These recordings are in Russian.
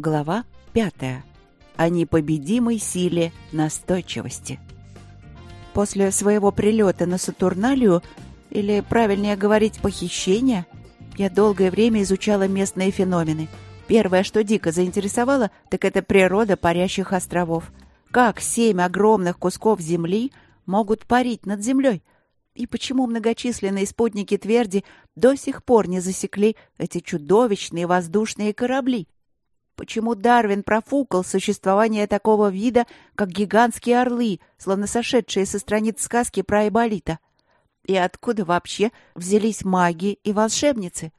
Глава пятая. О непобедимой силе настойчивости. После своего прилета на Сатурналию, или, правильнее говорить, похищения, я долгое время изучала местные феномены. Первое, что дико заинтересовало, так это природа парящих островов. Как семь огромных кусков земли могут парить над землей? И почему многочисленные спутники Тверди до сих пор не засекли эти чудовищные воздушные корабли? Почему Дарвин профукал существование такого вида, как гигантские орлы, словно сошедшие со страниц сказки про Айболита? И откуда вообще взялись маги и волшебницы?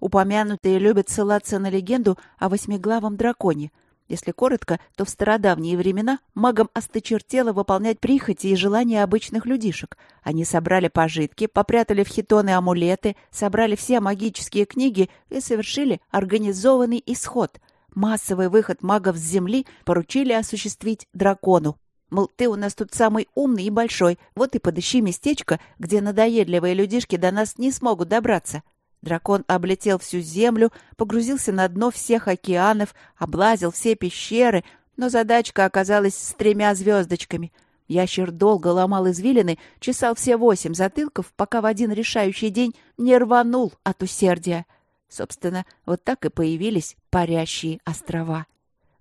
Упомянутые любят ссылаться на легенду о восьмиглавом драконе. Если коротко, то в стародавние времена магам осточертело выполнять прихоти и желания обычных людишек. Они собрали пожитки, попрятали в хитоны амулеты, собрали все магические книги и совершили организованный исход — Массовый выход магов с земли поручили осуществить дракону. Мол, ты у нас тут самый умный и большой, вот и подыщи местечко, где надоедливые людишки до нас не смогут добраться. Дракон облетел всю землю, погрузился на дно всех океанов, облазил все пещеры, но задачка оказалась с тремя звездочками. Ящер долго ломал извилины, чесал все восемь затылков, пока в один решающий день не рванул от усердия. Собственно, вот так и появились парящие острова.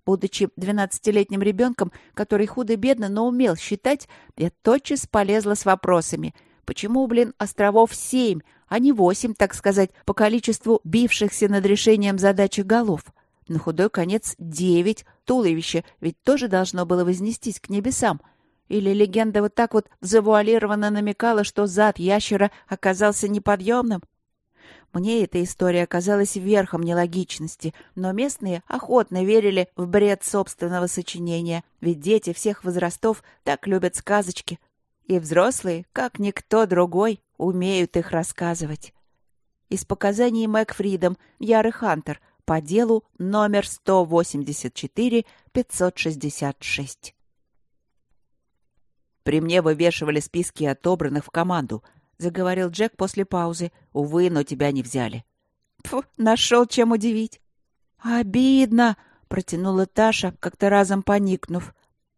Будучи двенадцатилетним ребенком, который худо-бедно, но умел считать, я тотчас полезла с вопросами. Почему, блин, островов семь, а не восемь, так сказать, по количеству бившихся над решением задачи голов? На худой конец девять, туловище ведь тоже должно было вознестись к небесам. Или легенда вот так вот завуалированно намекала, что зад ящера оказался неподъемным? Мне эта история казалась верхом нелогичности, но местные охотно верили в бред собственного сочинения, ведь дети всех возрастов так любят сказочки. И взрослые, как никто другой, умеют их рассказывать. Из показаний Мэг Фридом «Ярый Хантер» по делу номер 184-566. При мне вывешивали списки отобранных в команду — заговорил Джек после паузы. «Увы, но тебя не взяли». «Фу, нашел чем удивить». «Обидно», — протянула Таша, как-то разом поникнув.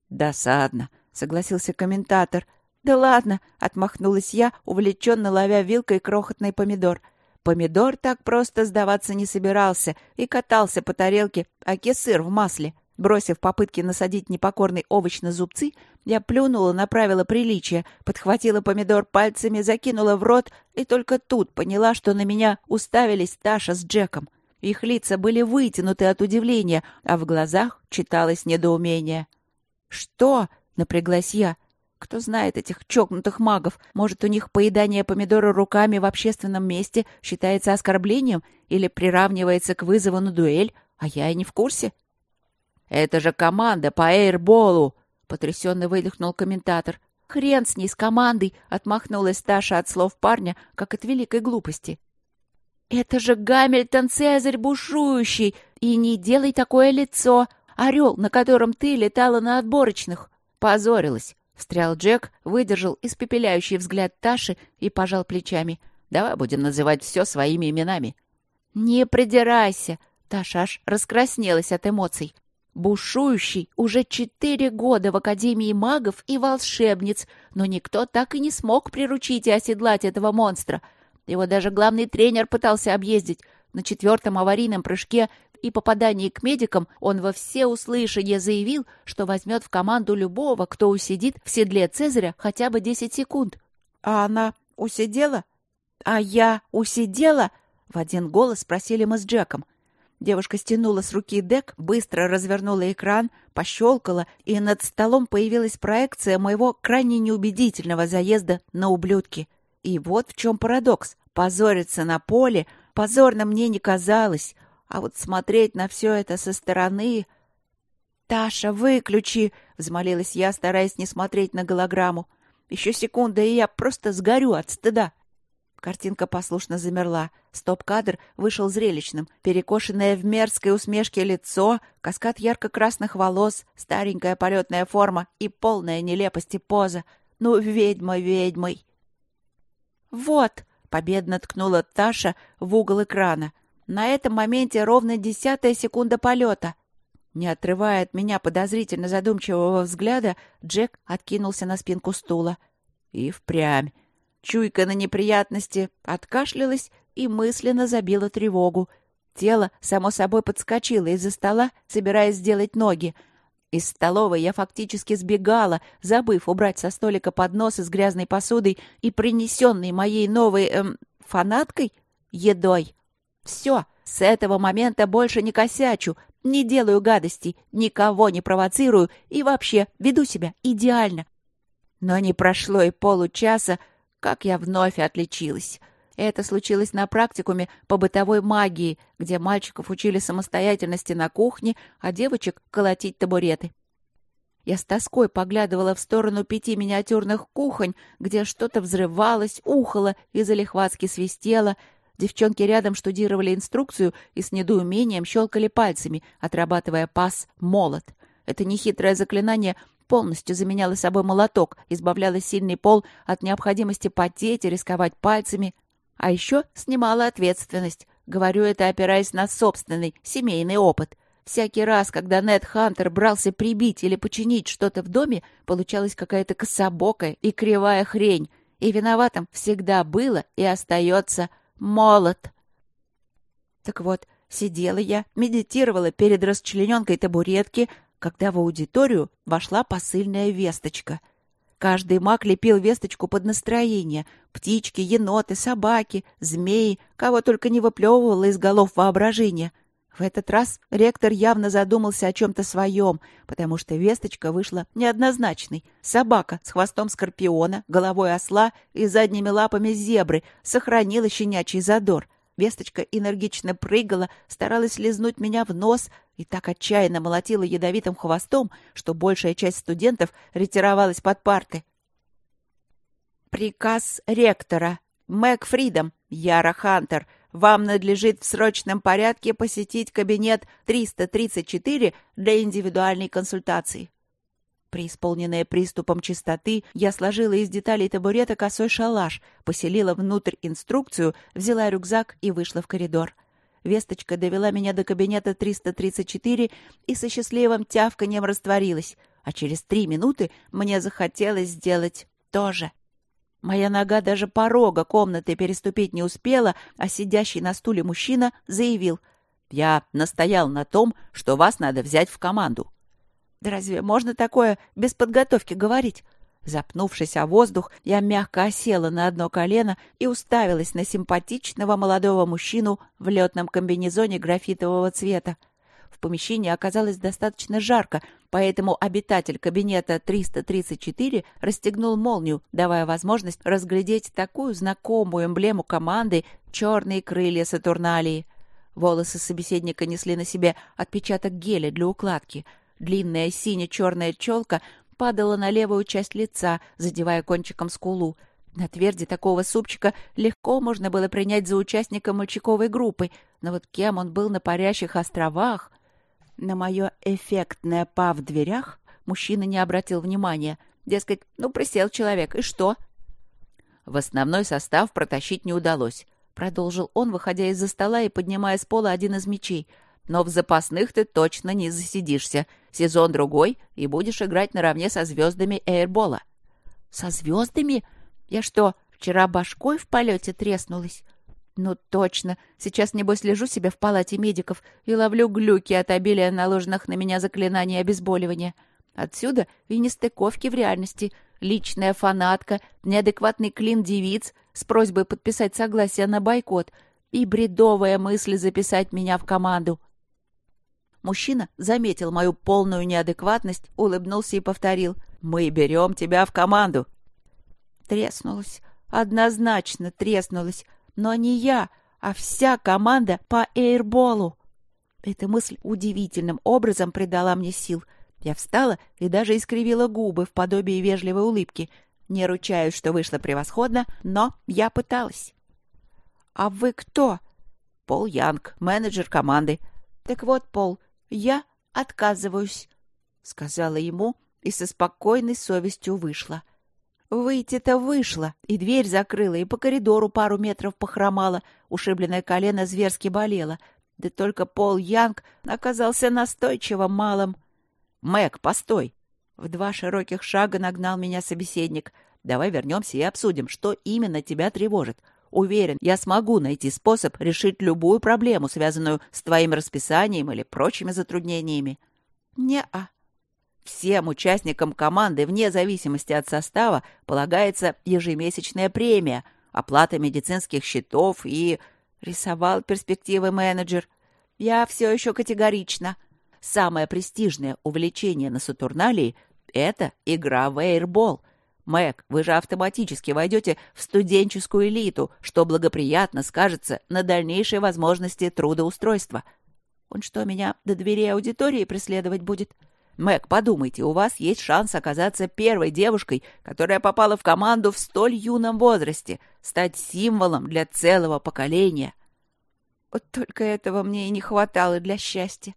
«Досадно», — согласился комментатор. «Да ладно», — отмахнулась я, увлеченно ловя вилкой крохотный помидор. Помидор так просто сдаваться не собирался и катался по тарелке, а кесыр в масле. Бросив попытки насадить непокорный овощ на зубцы, я плюнула на правила приличия, подхватила помидор пальцами, закинула в рот и только тут поняла, что на меня уставились Таша с Джеком. Их лица были вытянуты от удивления, а в глазах читалось недоумение. «Что?» — напряглась я. «Кто знает этих чокнутых магов? Может, у них поедание помидора руками в общественном месте считается оскорблением или приравнивается к вызову на дуэль, а я и не в курсе?» «Это же команда по эйрболу!» — потрясенно выдохнул комментатор. «Хрен с ней, с командой!» — отмахнулась Таша от слов парня, как от великой глупости. «Это же Гамильтон Цезарь бушующий! И не делай такое лицо! Орел, на котором ты летала на отборочных!» «Позорилась!» — встрял Джек, выдержал испепеляющий взгляд Таши и пожал плечами. «Давай будем называть все своими именами». «Не придирайся!» Таша аж раскраснелась от эмоций бушующий уже четыре года в Академии магов и волшебниц, но никто так и не смог приручить и оседлать этого монстра. Его даже главный тренер пытался объездить. На четвертом аварийном прыжке и попадании к медикам он во всеуслышание заявил, что возьмет в команду любого, кто усидит в седле Цезаря хотя бы десять секунд. «А она усидела? А я усидела?» — в один голос спросили мы с Джеком. Девушка стянула с руки дек, быстро развернула экран, пощелкала, и над столом появилась проекция моего крайне неубедительного заезда на ублюдки. И вот в чем парадокс. Позориться на поле позорно мне не казалось, а вот смотреть на все это со стороны... «Таша, выключи!» — взмолилась я, стараясь не смотреть на голограмму. «Еще секунда, и я просто сгорю от стыда!» Картинка послушно замерла. Стоп-кадр вышел зрелищным. Перекошенное в мерзкой усмешке лицо, каскад ярко-красных волос, старенькая полетная форма и полная нелепости поза. Ну, ведьма ведьмой. «Вот!» — победно ткнула Таша в угол экрана. На этом моменте ровно десятая секунда полета. Не отрывая от меня подозрительно задумчивого взгляда, Джек откинулся на спинку стула. И впрямь. Чуйка на неприятности откашлялась и мысленно забила тревогу. Тело, само собой, подскочило из-за стола, собираясь сделать ноги. Из столовой я фактически сбегала, забыв убрать со столика подносы с грязной посудой и принесенной моей новой, эм, фанаткой едой. Все, с этого момента больше не косячу, не делаю гадостей, никого не провоцирую и вообще веду себя идеально. Но не прошло и получаса, как я вновь отличилась. Это случилось на практикуме по бытовой магии, где мальчиков учили самостоятельности на кухне, а девочек — колотить табуреты. Я с тоской поглядывала в сторону пяти миниатюрных кухонь, где что-то взрывалось, ухало и залихватски свистело. Девчонки рядом штудировали инструкцию и с недоумением щелкали пальцами, отрабатывая пас «молот». Это нехитрое заклинание полностью заменяло собой молоток, избавляло сильный пол от необходимости потеть и рисковать пальцами — а еще снимала ответственность. Говорю это, опираясь на собственный семейный опыт. Всякий раз, когда Нед Хантер брался прибить или починить что-то в доме, получалась какая-то кособокая и кривая хрень. И виноватым всегда было и остается молот. Так вот, сидела я, медитировала перед расчлененкой табуретки, когда в аудиторию вошла посыльная весточка — Каждый маг лепил весточку под настроение. Птички, еноты, собаки, змеи, кого только не выплевывало из голов воображения. В этот раз ректор явно задумался о чем-то своем, потому что весточка вышла неоднозначной. Собака с хвостом скорпиона, головой осла и задними лапами зебры сохранила щенячий задор. Весточка энергично прыгала, старалась лизнуть меня в нос и так отчаянно молотила ядовитым хвостом, что большая часть студентов ретировалась под парты. «Приказ ректора. Мэг Фридом, Яра Хантер, вам надлежит в срочном порядке посетить кабинет 334 для индивидуальной консультации. Преисполненная приступом чистоты, я сложила из деталей табурета косой шалаш, поселила внутрь инструкцию, взяла рюкзак и вышла в коридор. Весточка довела меня до кабинета 334 и со счастливым тявканьем растворилась, а через три минуты мне захотелось сделать то же. Моя нога даже порога комнаты переступить не успела, а сидящий на стуле мужчина заявил «Я настоял на том, что вас надо взять в команду. Да разве можно такое без подготовки говорить? Запнувшись о воздух, я мягко осела на одно колено и уставилась на симпатичного молодого мужчину в летном комбинезоне графитового цвета. В помещении оказалось достаточно жарко, поэтому обитатель кабинета 334 расстегнул молнию, давая возможность разглядеть такую знакомую эмблему команды «Черные крылья Сатурналии». Волосы собеседника несли на себе отпечаток геля для укладки — Длинная сине-черная челка падала на левую часть лица, задевая кончиком скулу. На тверди такого супчика легко можно было принять за участника мальчиковой группы, но вот кем он был на парящих островах? На мое эффектное «па» в дверях мужчина не обратил внимания. Дескать, ну, присел человек, и что? В основной состав протащить не удалось. Продолжил он, выходя из-за стола и поднимая с пола один из мечей — но в запасных ты точно не засидишься. Сезон другой, и будешь играть наравне со звездами эйрбола. Со звездами? Я что, вчера башкой в полете треснулась? Ну точно. Сейчас, небось, лежу себе в палате медиков и ловлю глюки от обилия наложенных на меня заклинаний обезболивания. Отсюда и нестыковки в реальности. Личная фанатка, неадекватный клин девиц с просьбой подписать согласие на бойкот и бредовая мысль записать меня в команду. Мужчина заметил мою полную неадекватность, улыбнулся и повторил. «Мы берем тебя в команду». Треснулась. Однозначно треснулась. Но не я, а вся команда по эйрболу. Эта мысль удивительным образом придала мне сил. Я встала и даже искривила губы в подобии вежливой улыбки. Не ручаюсь, что вышло превосходно, но я пыталась. «А вы кто?» «Пол Янг, менеджер команды». «Так вот, Пол, «Я отказываюсь», — сказала ему и со спокойной совестью вышла. Выйти-то вышла, и дверь закрыла, и по коридору пару метров похромала, ушибленное колено зверски болело. Да только Пол Янг оказался настойчиво малым. «Мэг, постой!» В два широких шага нагнал меня собеседник. «Давай вернемся и обсудим, что именно тебя тревожит. Уверен, я смогу найти способ решить любую проблему, связанную с твоим расписанием или прочими затруднениями». «Не-а», Всем участникам команды, вне зависимости от состава, полагается ежемесячная премия, оплата медицинских счетов и... Рисовал перспективы менеджер. Я все еще категорично. Самое престижное увлечение на Сатурналии — это игра в эйрбол. Мэг, вы же автоматически войдете в студенческую элиту, что благоприятно скажется на дальнейшей возможности трудоустройства. Он что, меня до дверей аудитории преследовать будет? — Мэг, подумайте, у вас есть шанс оказаться первой девушкой, которая попала в команду в столь юном возрасте, стать символом для целого поколения. Вот только этого мне и не хватало для счастья.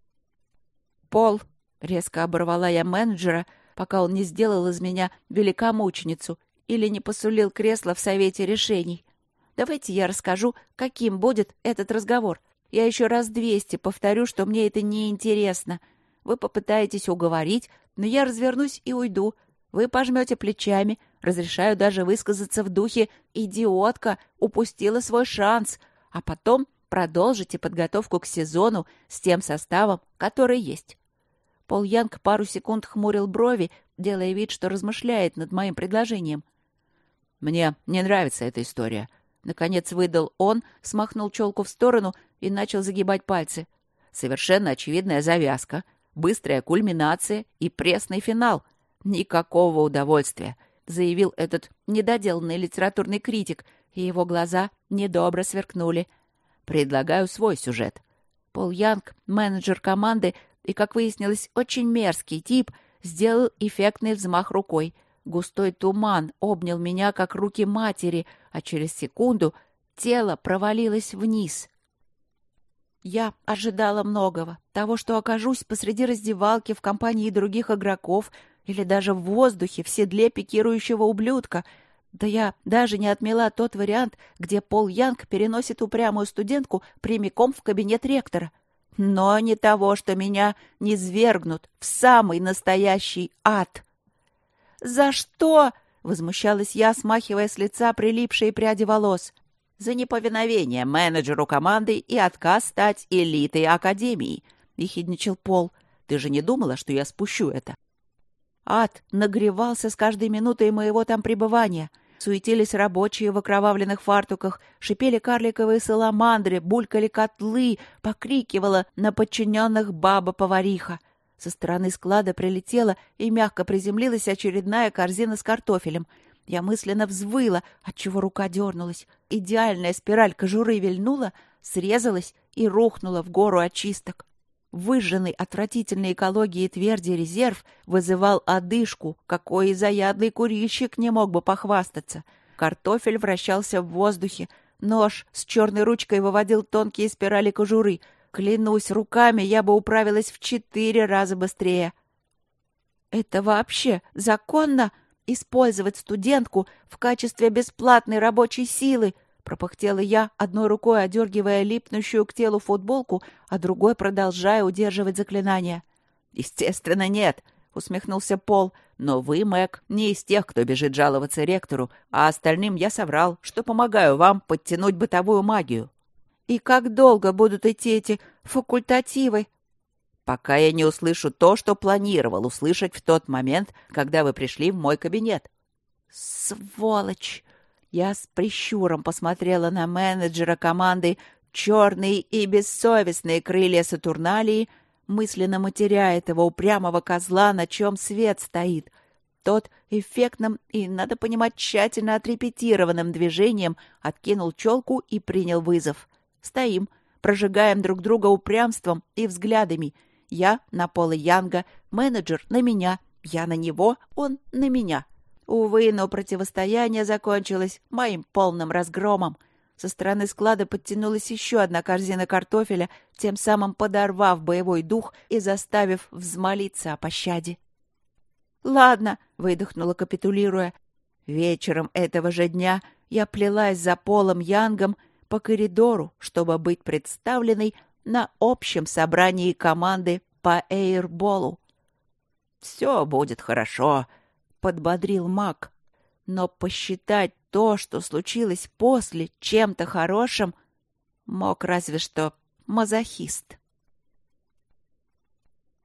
Пол, резко оборвала я менеджера, пока он не сделал из меня великомученицу или не посулил кресло в совете решений. Давайте я расскажу, каким будет этот разговор. Я еще раз двести повторю, что мне это не интересно — вы попытаетесь уговорить, но я развернусь и уйду. Вы пожмете плечами, разрешаю даже высказаться в духе «идиотка, упустила свой шанс», а потом продолжите подготовку к сезону с тем составом, который есть. Пол Янг пару секунд хмурил брови, делая вид, что размышляет над моим предложением. «Мне не нравится эта история». Наконец выдал он, смахнул челку в сторону и начал загибать пальцы. «Совершенно очевидная завязка — быстрая кульминация и пресный финал. Никакого удовольствия, заявил этот недоделанный литературный критик, и его глаза недобро сверкнули. Предлагаю свой сюжет. Пол Янг, менеджер команды и, как выяснилось, очень мерзкий тип, сделал эффектный взмах рукой. Густой туман обнял меня, как руки матери, а через секунду тело провалилось вниз. Я ожидала многого. Того, что окажусь посреди раздевалки в компании других игроков или даже в воздухе в седле пикирующего ублюдка. Да я даже не отмела тот вариант, где Пол Янг переносит упрямую студентку прямиком в кабинет ректора. Но не того, что меня не свергнут в самый настоящий ад. «За что?» — возмущалась я, смахивая с лица прилипшие пряди волос за неповиновение менеджеру команды и отказ стать элитой Академии», — ехидничал Пол. «Ты же не думала, что я спущу это?» Ад нагревался с каждой минутой моего там пребывания. Суетились рабочие в окровавленных фартуках, шипели карликовые саламандры, булькали котлы, покрикивала на подчиненных баба-повариха. Со стороны склада прилетела и мягко приземлилась очередная корзина с картофелем — я мысленно взвыла, отчего рука дернулась. Идеальная спираль кожуры вильнула, срезалась и рухнула в гору очисток. Выжженный отвратительной экологии тверди резерв вызывал одышку, какой и заядлый курильщик не мог бы похвастаться. Картофель вращался в воздухе, нож с черной ручкой выводил тонкие спирали кожуры. Клянусь, руками я бы управилась в четыре раза быстрее. «Это вообще законно?» использовать студентку в качестве бесплатной рабочей силы, пропыхтела я, одной рукой одергивая липнущую к телу футболку, а другой продолжая удерживать заклинание. «Естественно, нет», — усмехнулся Пол. «Но вы, Мэг, не из тех, кто бежит жаловаться ректору, а остальным я соврал, что помогаю вам подтянуть бытовую магию». «И как долго будут идти эти факультативы?» пока я не услышу то, что планировал услышать в тот момент, когда вы пришли в мой кабинет. Сволочь! Я с прищуром посмотрела на менеджера команды «Черные и бессовестные крылья Сатурналии», мысленно матеря этого упрямого козла, на чем свет стоит. Тот эффектным и, надо понимать, тщательно отрепетированным движением откинул челку и принял вызов. Стоим, прожигаем друг друга упрямством и взглядами — я на Пола Янга, менеджер на меня, я на него, он на меня. Увы, но противостояние закончилось моим полным разгромом. Со стороны склада подтянулась еще одна корзина картофеля, тем самым подорвав боевой дух и заставив взмолиться о пощаде. «Ладно», — выдохнула, капитулируя. Вечером этого же дня я плелась за Полом Янгом, по коридору, чтобы быть представленной на общем собрании команды по эйрболу. «Все будет хорошо», — подбодрил маг. Но посчитать то, что случилось после, чем-то хорошим, мог разве что мазохист.